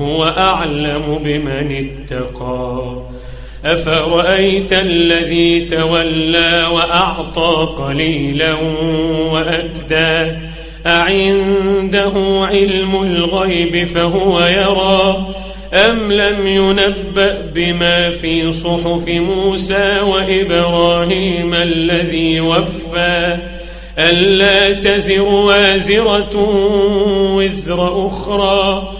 هو أعلم بمن اتقى. أفرأيت الذي تولى وأعطى قليلا وأكدى؟ أعنده علم الغيب فهو يرى؟ أم لم ينبأ بما في صحف موسى وإبراهيم الذي وفى؟ ألا تزر وازرة وزر أخرى؟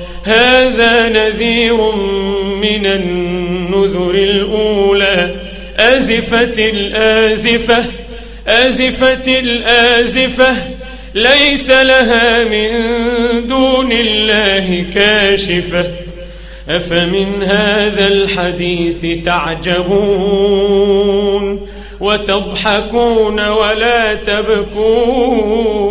هذا نذير من النذر الأولى. أزفت الآزفة أزفت الآزفة. ليس لها من دون الله كاشفة. أفمن هذا الحديث تعجبون؟ وتضحكون ولا تبكون؟